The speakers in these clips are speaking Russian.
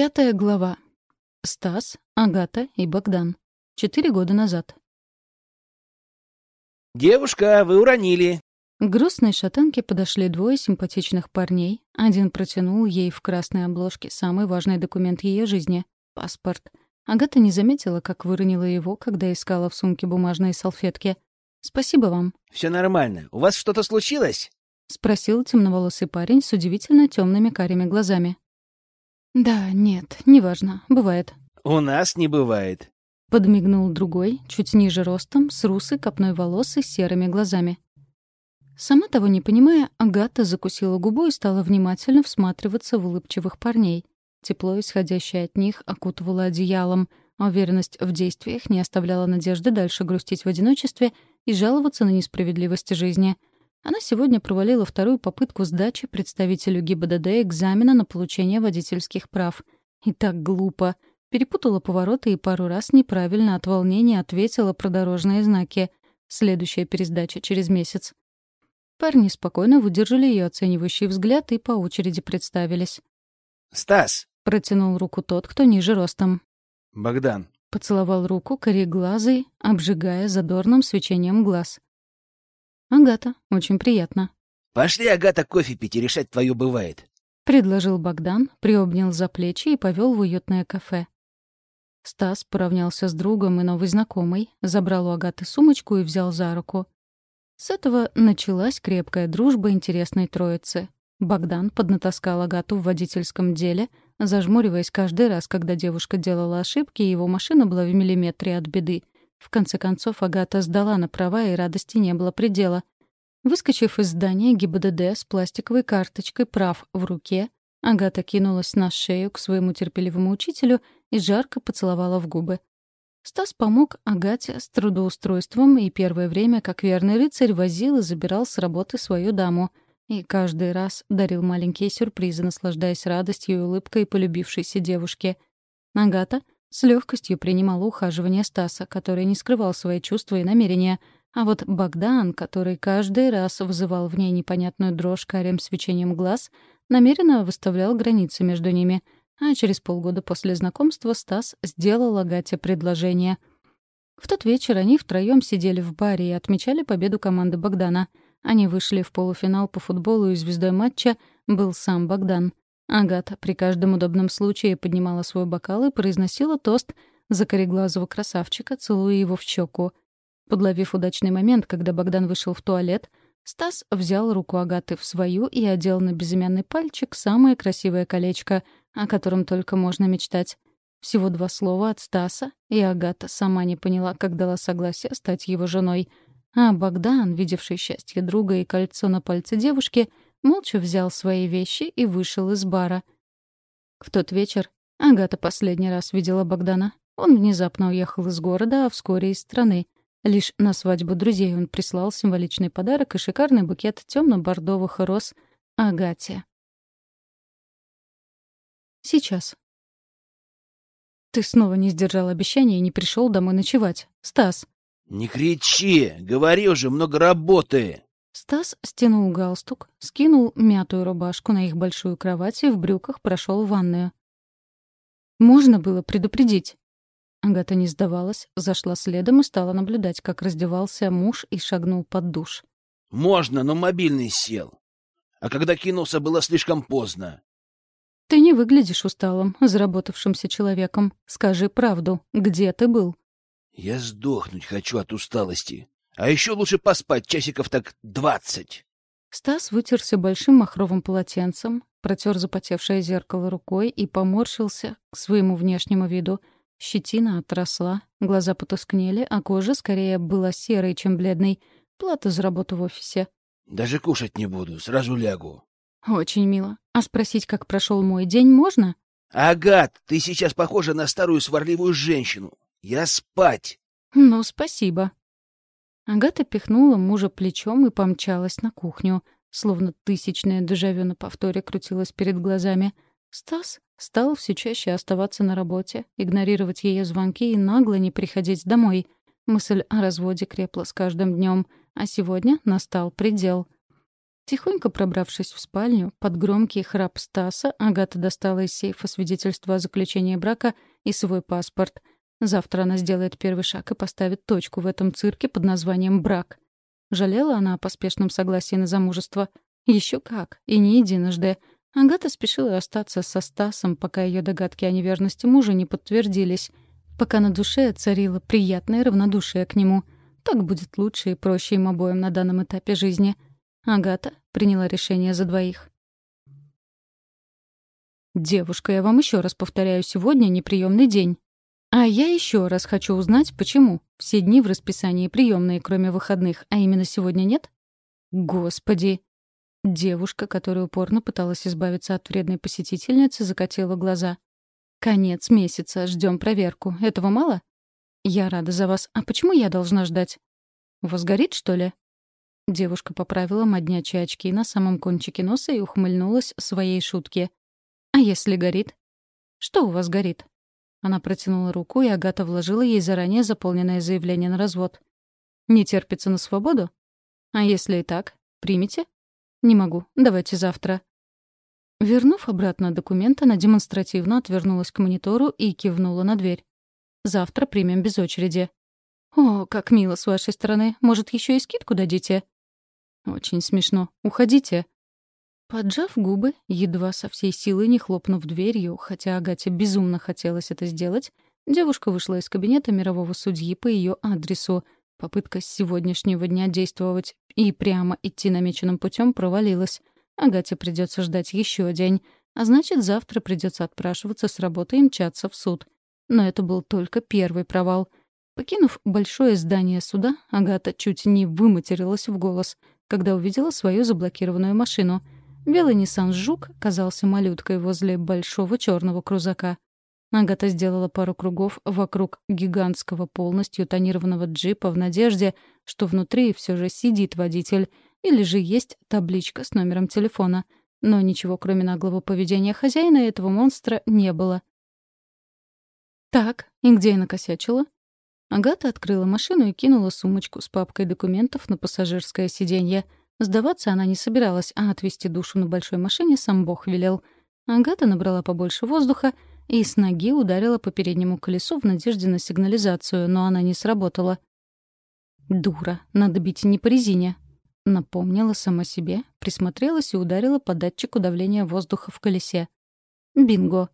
Пятая глава. Стас, Агата и Богдан. Четыре года назад. «Девушка, вы уронили!» К грустной шатанке подошли двое симпатичных парней. Один протянул ей в красной обложке самый важный документ ее жизни — паспорт. Агата не заметила, как выронила его, когда искала в сумке бумажные салфетки. «Спасибо вам», «Все нормально. У вас что-то случилось?» — спросил темноволосый парень с удивительно темными карими глазами. «Да, нет, неважно, бывает», «У нас не бывает». Подмигнул другой, чуть ниже ростом, с русой копной волос и серыми глазами. Сама того не понимая, Агата закусила губу и стала внимательно всматриваться в улыбчивых парней. Тепло, исходящее от них, окутывало одеялом, а уверенность в действиях не оставляла надежды дальше грустить в одиночестве и жаловаться на несправедливость жизни. Она сегодня провалила вторую попытку сдачи представителю ГИБДД экзамена на получение водительских прав. И так глупо — Перепутала повороты и пару раз неправильно от волнения ответила про дорожные знаки. Следующая пересдача через месяц. Парни спокойно выдержали ее оценивающий взгляд и по очереди представились. «Стас!» — протянул руку тот, кто ниже ростом. «Богдан!» — поцеловал руку кореглазый, обжигая задорным свечением глаз. «Агата, очень приятно». «Пошли, Агата, кофе пить и решать твое бывает», — предложил Богдан, приобнял за плечи и повел в уютное кафе. Стас поравнялся с другом и новой знакомой, забрал у Агаты сумочку и взял за руку. С этого началась крепкая дружба интересной троицы. Богдан поднатаскал Агату в водительском деле, зажмуриваясь каждый раз, когда девушка делала ошибки, и его машина была в миллиметре от беды. В конце концов, Агата сдала на права, и радости не было предела. Выскочив из здания ГИБДД с пластиковой карточкой прав в руке, Агата кинулась на шею к своему терпеливому учителю и жарко поцеловала в губы. Стас помог Агате с трудоустройством и первое время, как верный рыцарь, возил и забирал с работы свою даму. И каждый раз дарил маленькие сюрпризы, наслаждаясь радостью и улыбкой полюбившейся девушки. Агата с легкостью принимала ухаживание Стаса, который не скрывал свои чувства и намерения, а вот Богдан, который каждый раз вызывал в ней непонятную дрожь карим свечением глаз, намеренно выставлял границы между ними, а через полгода после знакомства Стас сделал Агате предложение. В тот вечер они втроем сидели в баре и отмечали победу команды Богдана. Они вышли в полуфинал по футболу, и звездой матча был сам Богдан. Агата при каждом удобном случае поднимала свой бокал и произносила тост за кореглазого красавчика, целуя его в щеку. Подловив удачный момент, когда Богдан вышел в туалет, Стас взял руку Агаты в свою и одел на безымянный пальчик самое красивое колечко, о котором только можно мечтать. Всего два слова от Стаса, и Агата сама не поняла, как дала согласие стать его женой. А Богдан, видевший счастье друга и кольцо на пальце девушки, молча взял свои вещи и вышел из бара. В тот вечер Агата последний раз видела Богдана. Он внезапно уехал из города, а вскоре из страны — Лишь на свадьбу друзей он прислал символичный подарок и шикарный букет темно-бордовых роз Агате. Сейчас. Ты снова не сдержал обещания и не пришел домой ночевать. Стас. Не кричи! Говори уже, много работы! Стас стянул галстук, скинул мятую рубашку на их большую кровать и в брюках прошел в ванную. Можно было предупредить. Агата не сдавалась, зашла следом и стала наблюдать, как раздевался муж и шагнул под душ. «Можно, но мобильный сел. А когда кинулся, было слишком поздно». «Ты не выглядишь усталым, заработавшимся человеком. Скажи правду, где ты был?» «Я сдохнуть хочу от усталости. А еще лучше поспать часиков так двадцать». Стас вытерся большим махровым полотенцем, протер запотевшее зеркало рукой и поморщился к своему внешнему виду — Щетина отросла, глаза потускнели, а кожа скорее была серой, чем бледной. Плата за работу в офисе. «Даже кушать не буду, сразу лягу». «Очень мило. А спросить, как прошел мой день, можно?» «Агат, ты сейчас похожа на старую сварливую женщину. Я спать!» «Ну, спасибо». Агата пихнула мужа плечом и помчалась на кухню, словно тысячное дежавю на повторе крутилось перед глазами. Стас Стал все чаще оставаться на работе, игнорировать ее звонки и нагло не приходить домой. Мысль о разводе крепла с каждым днем, а сегодня настал предел. Тихонько пробравшись в спальню, под громкий храп Стаса, Агата достала из сейфа свидетельство о заключении брака и свой паспорт. Завтра она сделает первый шаг и поставит точку в этом цирке под названием «брак». Жалела она о поспешном согласии на замужество. Еще как, и не единожды. Агата спешила остаться со Стасом, пока ее догадки о неверности мужа не подтвердились, пока на душе царило приятное равнодушие к нему. Так будет лучше и проще им обоим на данном этапе жизни — Агата приняла решение за двоих. «Девушка, я вам еще раз повторяю, сегодня неприемный день. А я еще раз хочу узнать, почему. Все дни в расписании приемные, кроме выходных, а именно сегодня нет? Господи!» Девушка, которая упорно пыталась избавиться от вредной посетительницы, закатила глаза. «Конец месяца, ждем проверку. Этого мало?» «Я рада за вас. А почему я должна ждать?» «У вас горит, что ли?» Девушка поправила моднячие очки на самом кончике носа и ухмыльнулась своей шутке. «А если горит?» «Что у вас горит?» Она протянула руку, и Агата вложила ей заранее заполненное заявление на развод. «Не терпится на свободу?» «А если и так? Примите?» «Не могу. Давайте завтра». Вернув обратно документ, она демонстративно отвернулась к монитору и кивнула на дверь. «Завтра примем без очереди». «О, как мило с вашей стороны. Может, еще и скидку дадите?» «Очень смешно. Уходите». Поджав губы, едва со всей силы не хлопнув дверью, хотя Агате безумно хотелось это сделать, девушка вышла из кабинета мирового судьи по ее адресу. Попытка с сегодняшнего дня действовать и прямо идти намеченным путем провалилась. Агате придется ждать еще день, а значит, завтра придется отпрашиваться с работы и мчаться в суд. Но это был только первый провал. Покинув большое здание суда, Агата чуть не выматерилась в голос — когда увидела свою заблокированную машину. Белый Ниссан Жук казался малюткой возле большого черного крузака. Агата сделала пару кругов вокруг гигантского полностью тонированного джипа в надежде, что внутри все же сидит водитель, или же есть табличка с номером телефона. Но ничего, кроме наглого поведения хозяина этого монстра, не было. «Так, и где я накосячила?» Агата открыла машину и кинула сумочку с папкой документов на пассажирское сиденье. Сдаваться она не собиралась, а отвезти душу на большой машине сам Бог велел. Агата набрала побольше воздуха и с ноги ударила по переднему колесу в надежде на сигнализацию, но она не сработала. «Дура, надо бить не по резине», — напомнила сама себе, присмотрелась и ударила по датчику давления воздуха в колесе. «Бинго!»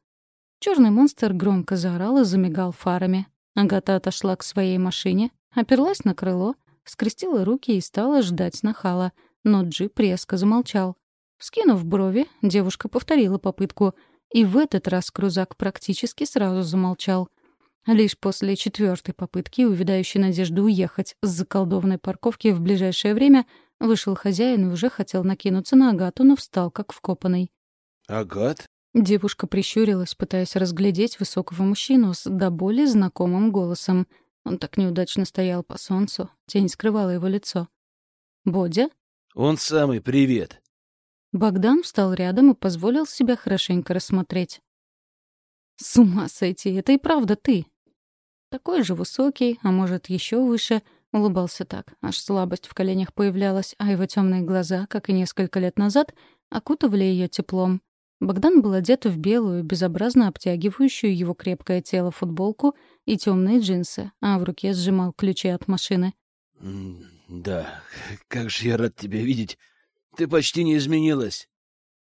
Черный монстр громко заорал и замигал фарами. Агата отошла к своей машине, оперлась на крыло, скрестила руки и стала ждать нахала, но джип резко замолчал. Вскинув брови, девушка повторила попытку, и в этот раз крузак практически сразу замолчал. Лишь после четвертой попытки, увядающей надежды уехать с заколдованной парковки в ближайшее время, вышел хозяин и уже хотел накинуться на Агату, но встал как вкопанный. «Агат?» Девушка прищурилась, пытаясь разглядеть высокого мужчину с до боли знакомым голосом. Он так неудачно стоял по солнцу, тень скрывала его лицо. «Бодя?» «Он самый, привет!» Богдан встал рядом и позволил себя хорошенько рассмотреть. «С ума сойти, это и правда ты!» Такой же высокий, а может, еще выше, улыбался так, аж слабость в коленях появлялась, а его темные глаза, как и несколько лет назад, окутывали ее теплом. Богдан был одет в белую, безобразно обтягивающую его крепкое тело футболку и темные джинсы, а в руке сжимал ключи от машины. «Да, как же я рад тебя видеть. Ты почти не изменилась.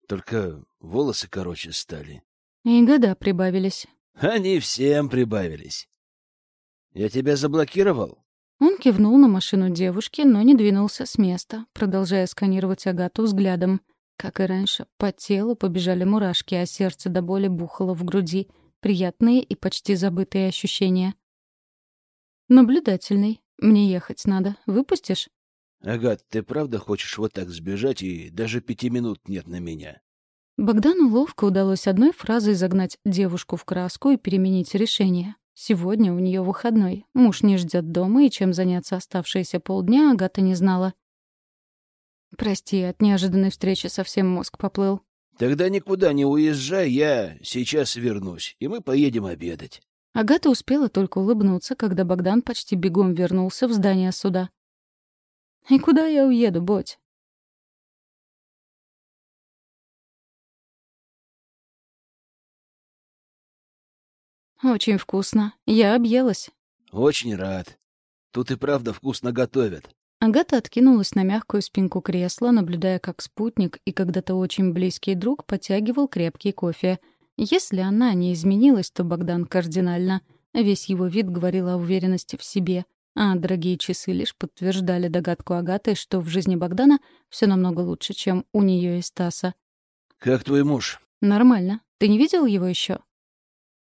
Только волосы короче стали». И года прибавились. «Они всем прибавились. Я тебя заблокировал?» Он кивнул на машину девушки, но не двинулся с места, продолжая сканировать Агату взглядом — как и раньше, по телу побежали мурашки, а сердце до боли бухало в груди. Приятные и почти забытые ощущения. «Наблюдательный. Мне ехать надо. Выпустишь?» «Агат, ты правда хочешь вот так сбежать, и даже пяти минут нет на меня?» Богдану ловко удалось одной фразой загнать девушку в краску и переменить решение. Сегодня у нее выходной. Муж не ждет дома, и чем заняться оставшиеся полдня Агата не знала. «Прости, от неожиданной встречи совсем мозг поплыл». «Тогда никуда не уезжай, я сейчас вернусь, и мы поедем обедать». Агата успела только улыбнуться, когда Богдан почти бегом вернулся в здание суда. «И куда я уеду, боть? «Очень вкусно. Я объелась». «Очень рад. Тут и правда вкусно готовят». Агата откинулась на мягкую спинку кресла, наблюдая, как спутник и когда-то очень близкий друг подтягивал крепкий кофе — если она не изменилась, то Богдан кардинально. Весь его вид говорил о уверенности в себе, а дорогие часы лишь подтверждали догадку Агаты, что в жизни Богдана все намного лучше, чем у нее и Стаса. «Как твой муж?» «Нормально. Ты не видел его еще?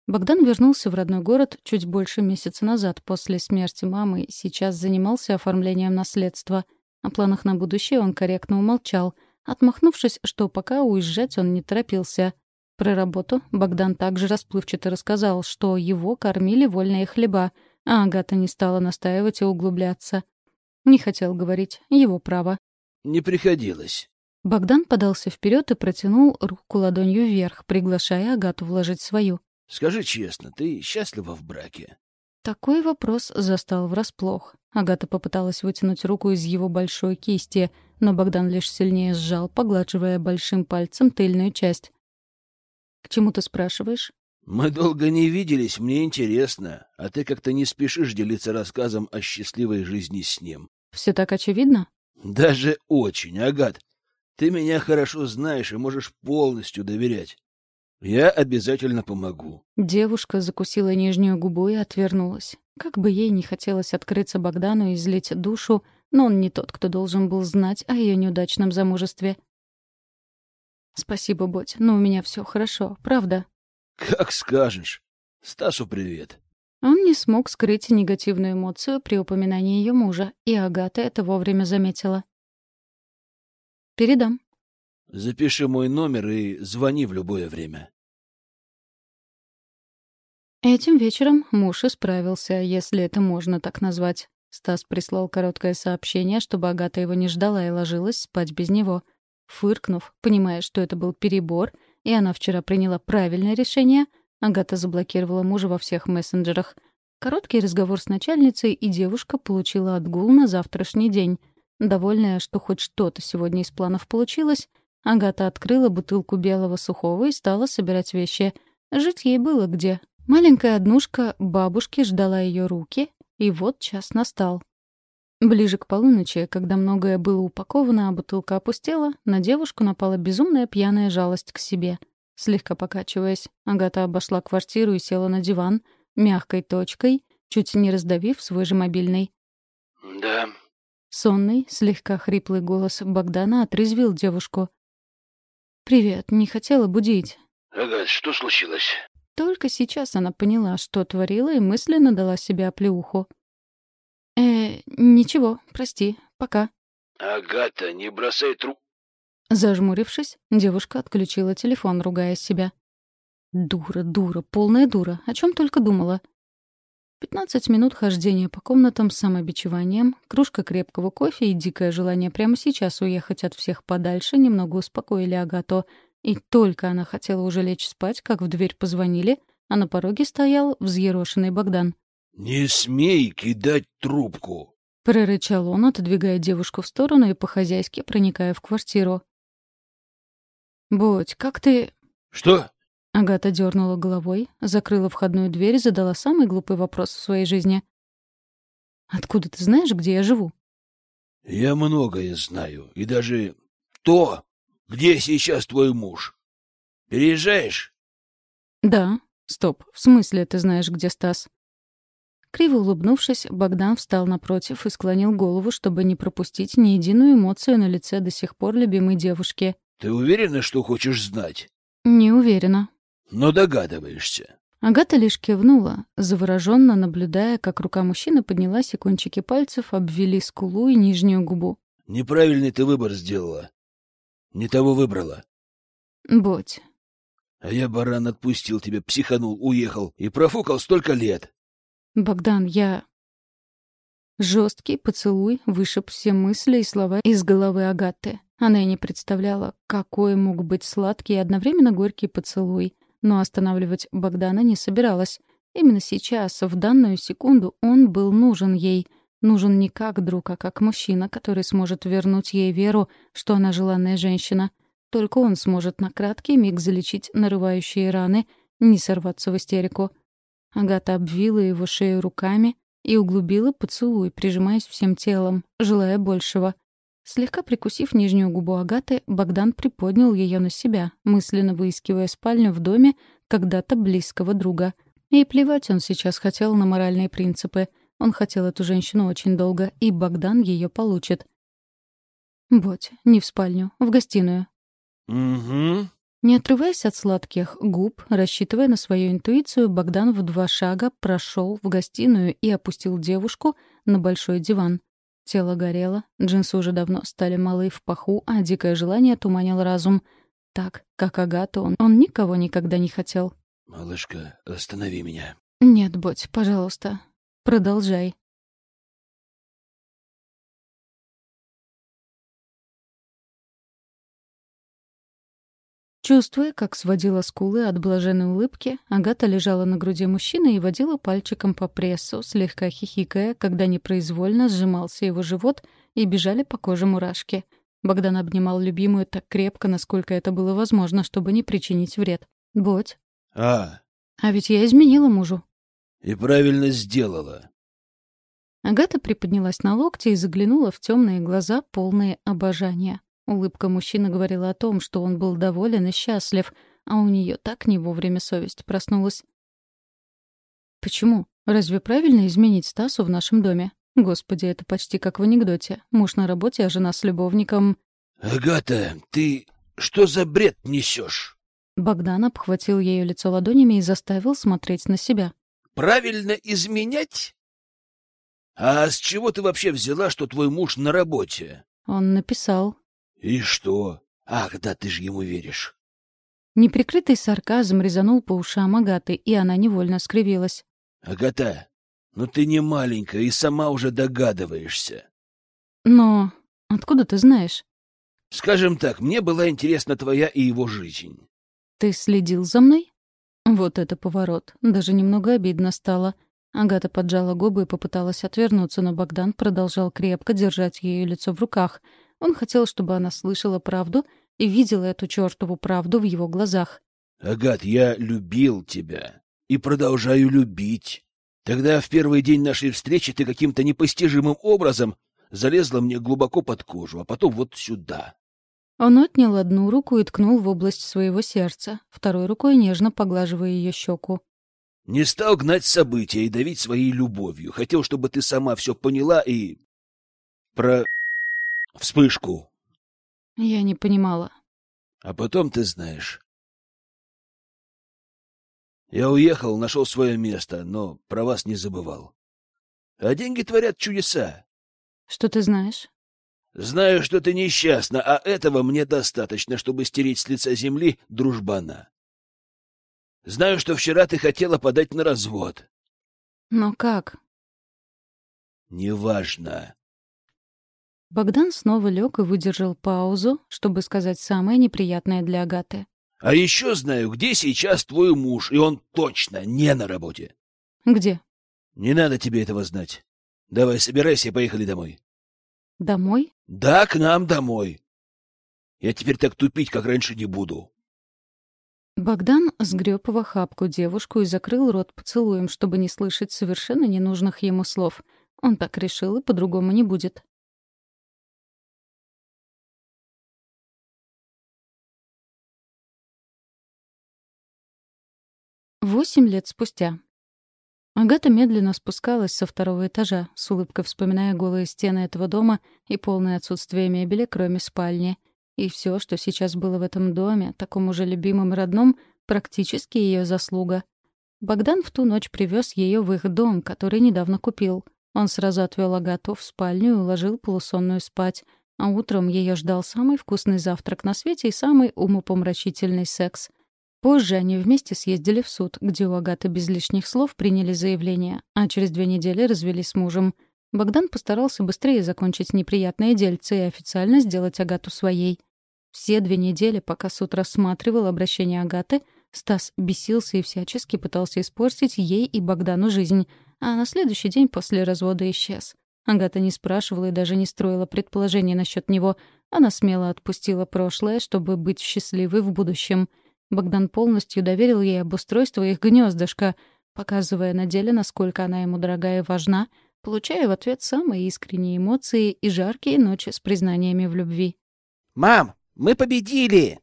Богдан вернулся в родной город чуть больше месяца назад после смерти мамы и сейчас занимался оформлением наследства. О планах на будущее он корректно умолчал, отмахнувшись, что пока уезжать он не торопился. Про работу Богдан также расплывчато рассказал, что его кормили вольные хлеба, а Агата не стала настаивать и углубляться. Не хотел говорить, его право. «Не приходилось». Богдан подался вперед и протянул руку ладонью вверх, приглашая Агату вложить свою. Скажи честно, ты счастлива в браке? Такой вопрос застал врасплох. Агата попыталась вытянуть руку из его большой кисти, но Богдан лишь сильнее сжал, поглаживая большим пальцем тыльную часть. «К чему ты спрашиваешь?» «Мы долго не виделись, мне интересно, а ты как-то не спешишь делиться рассказом о счастливой жизни с ним». «Все так очевидно?» «Даже очень, Агат. Ты меня хорошо знаешь и можешь полностью доверять. Я обязательно помогу. Девушка закусила нижнюю губу и отвернулась. Как бы ей не хотелось открыться Богдану и излить душу, но он не тот, кто должен был знать о ее неудачном замужестве. «Спасибо, Боть, но у меня все хорошо, правда?» «Как скажешь. Стасу привет». Он не смог скрыть негативную эмоцию при упоминании ее мужа, и Агата это вовремя заметила. «Передам», Запиши мой номер и звони в любое время. Этим вечером муж исправился, если это можно так назвать. Стас прислал короткое сообщение, чтобы Агата его не ждала и ложилась спать без него. Фыркнув, понимая, что это был перебор, и она вчера приняла правильное решение, Агата заблокировала мужа во всех мессенджерах. Короткий разговор с начальницей, и девушка получила отгул на завтрашний день. Довольная, что хоть что-то сегодня из планов получилось, Агата открыла бутылку белого сухого и стала собирать вещи. Жить ей было где. Маленькая однушка бабушки ждала ее руки, и вот час настал. Ближе к полуночи, когда многое было упаковано, а бутылка опустела, на девушку напала безумная пьяная жалость к себе. Слегка покачиваясь, Агата обошла квартиру и села на диван, мягкой точкой, чуть не раздавив свой же мобильный. «Да». Сонный, слегка хриплый голос Богдана отрезвил девушку. «Привет, не хотела будить». «Агат, что случилось?» Только сейчас она поняла, что творила, и мысленно дала себе оплеуху. «Э, ничего, прости, пока». «Агата, не бросай тру...» Зажмурившись, девушка отключила телефон, ругая себя. «Дура, дура, полная дура. О чем только думала. Пятнадцать минут хождения по комнатам с самобичеванием, кружка крепкого кофе и дикое желание прямо сейчас уехать от всех подальше немного успокоили Агату. И только она хотела уже лечь спать, как в дверь позвонили, а на пороге стоял взъерошенный Богдан. «Не смей кидать трубку!» — прорычал он, отодвигая девушку в сторону и по-хозяйски проникая в квартиру. «Бодь, как ты...» «Что?» Агата дернула головой, закрыла входную дверь и задала самый глупый вопрос в своей жизни. «Откуда ты знаешь, где я живу?» «Я многое знаю, и даже то, где сейчас твой муж. Переезжаешь?» «Да. Стоп. В смысле ты знаешь, где Стас?» Криво улыбнувшись, Богдан встал напротив и склонил голову, чтобы не пропустить ни единую эмоцию на лице до сих пор любимой девушки. «Ты уверена, что хочешь знать?» «Не уверена», но догадываешься. Агата лишь кивнула, завороженно наблюдая, как рука мужчины поднялась и кончики пальцев обвели скулу и нижнюю губу. «Неправильный ты выбор сделала. Не того выбрала». «Бодь». «А я, баран, отпустил тебя, психанул, уехал и профукал столько лет». «Богдан, я...» Жесткий поцелуй вышиб все мысли и слова из головы Агаты. Она и не представляла, какой мог быть сладкий и одновременно горький поцелуй — но останавливать Богдана не собиралась. Именно сейчас, в данную секунду, он был нужен ей. Нужен не как друг, а как мужчина, который сможет вернуть ей веру, что она желанная женщина. Только он сможет на краткий миг залечить нарывающие раны, не сорваться в истерику. Агата обвила его шею руками и углубила поцелуй, прижимаясь всем телом, желая большего. Слегка прикусив нижнюю губу Агаты, Богдан приподнял ее на себя, мысленно выискивая спальню в доме когда-то близкого друга. И плевать он сейчас хотел на моральные принципы. Он хотел эту женщину очень долго, и Богдан ее получит. «Бодь, не в спальню, в гостиную». «Угу», не отрываясь от сладких губ, рассчитывая на свою интуицию, Богдан в два шага прошел в гостиную и опустил девушку на большой диван. Тело горело, джинсы уже давно стали малы в паху, а дикое желание туманило разум. Так, как Агату, он, он никого никогда не хотел. «Малышка, останови меня». «Нет, Боть, пожалуйста, продолжай». Чувствуя, как сводила скулы от блаженной улыбки, Агата лежала на груди мужчины и водила пальчиком по прессу, слегка хихикая, когда непроизвольно сжимался его живот и бежали по коже мурашки. Богдан обнимал любимую так крепко, насколько это было возможно, чтобы не причинить вред. «Бодь». «А». «А ведь я изменила мужу». «И правильно сделала». Агата приподнялась на локте и заглянула в темные глаза, полные обожания. Улыбка мужчины говорила о том, что он был доволен и счастлив, а у нее так не вовремя совесть проснулась. «Почему? Разве правильно изменить Стасу в нашем доме? Господи, это почти как в анекдоте. Муж на работе, а жена с любовником...» «Агата, ты что за бред несешь?» Богдан обхватил ее лицо ладонями и заставил смотреть на себя. «Правильно изменять? А с чего ты вообще взяла, что твой муж на работе?» Он написал. «И что? Ах, да ты же ему веришь!» Неприкрытый сарказм резанул по ушам Агаты, и она невольно скривилась. «Агата, ну ты не маленькая и сама уже догадываешься». «Но откуда ты знаешь?» «Скажем так, мне была интересна твоя и его жизнь». «Ты следил за мной?» Вот это поворот. Даже немного обидно стало. Агата поджала губы и попыталась отвернуться, но Богдан продолжал крепко держать ее лицо в руках — он хотел, чтобы она слышала правду и видела эту чертову правду в его глазах. «Агат, я любил тебя и продолжаю любить. Тогда в первый день нашей встречи ты каким-то непостижимым образом залезла мне глубоко под кожу, а потом вот сюда». Он отнял одну руку и ткнул в область своего сердца, второй рукой нежно поглаживая ее щеку. «Не стал гнать события и давить своей любовью. Хотел, чтобы ты сама все поняла и... про вспышку. Я не понимала. А потом ты знаешь. Я уехал, нашел свое место, но про вас не забывал. А деньги творят чудеса. Что ты знаешь? Знаю, что ты несчастна, а этого мне достаточно, чтобы стереть с лица земли дружбана. Знаю, что вчера ты хотела подать на развод. Но как? Неважно. Богдан снова лег и выдержал паузу, чтобы сказать самое неприятное для Агаты. «А еще знаю, где сейчас твой муж, и он точно не на работе». «Где?» «Не надо тебе этого знать. Давай, собирайся и поехали домой». «Домой?» «Да, к нам домой. Я теперь так тупить, как раньше, не буду». Богдан сгреб в охапку девушку и закрыл рот поцелуем, чтобы не слышать совершенно ненужных ему слов. Он так решил, и по-другому не будет. Восемь лет спустя. Агата медленно спускалась со второго этажа, с улыбкой вспоминая голые стены этого дома и полное отсутствие мебели, кроме спальни. И все, что сейчас было в этом доме, таком уже любимом и родном, практически ее заслуга. Богдан в ту ночь привез ее в их дом, который недавно купил. Он сразу отвел Агату в спальню и уложил полусонную спать, а утром ее ждал самый вкусный завтрак на свете и самый умопомрачительный секс — Позже они вместе съездили в суд, где у Агаты без лишних слов приняли заявление, а через две недели развелись с мужем. Богдан постарался быстрее закончить неприятные дельцы и официально сделать Агату своей. Все две недели, пока суд рассматривал обращение Агаты, Стас бесился и всячески пытался испортить ей и Богдану жизнь, а на следующий день после развода исчез. Агата не спрашивала и даже не строила предположений насчет него. Она смело отпустила прошлое, чтобы быть счастливой в будущем — Богдан полностью доверил ей обустройство их гнездышка. показывая на деле, насколько она ему дорога и важна, получая в ответ самые искренние эмоции и жаркие ночи с признаниями в любви. «Мам, мы победили!»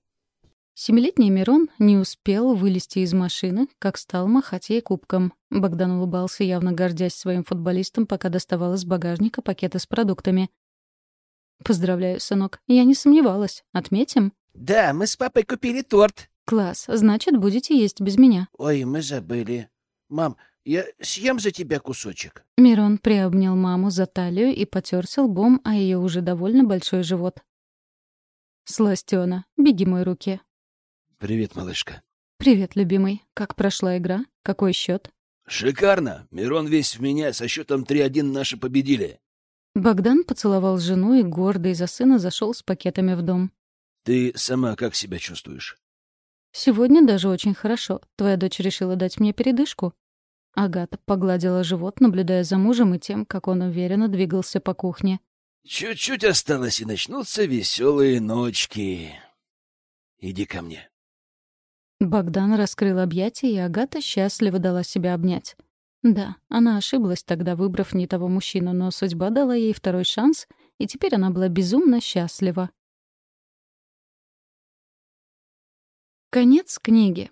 Семилетний Мирон не успел вылезти из машины, как стал махать ей кубком. Богдан улыбался, явно гордясь своим футболистом, пока доставал из багажника пакеты с продуктами. «Поздравляю, сынок. Я не сомневалась. Отметим?» «Да, мы с папой купили торт». «Класс. Значит, будете есть без меня». «Ой, мы забыли. Мам, я съем за тебя кусочек». Мирон приобнял маму за талию и потерся лбом, а ее уже довольно большой живот. «Сластёна, беги мой руки». «Привет, малышка». «Привет, любимый. Как прошла игра? Какой счет? «Шикарно! Мирон весь в меня, со счетом 3-1 наши победили». Богдан поцеловал жену и, гордый за сына, зашел с пакетами в дом. «Ты сама как себя чувствуешь?» «Сегодня даже очень хорошо. Твоя дочь решила дать мне передышку». Агата погладила живот, наблюдая за мужем и тем, как он уверенно двигался по кухне. «Чуть-чуть осталось, и начнутся веселые ночки. Иди ко мне». Богдан раскрыл объятия, и Агата счастливо дала себя обнять. Да, она ошиблась тогда, выбрав не того мужчину, но судьба дала ей второй шанс, и теперь она была безумно счастлива. Конец книги.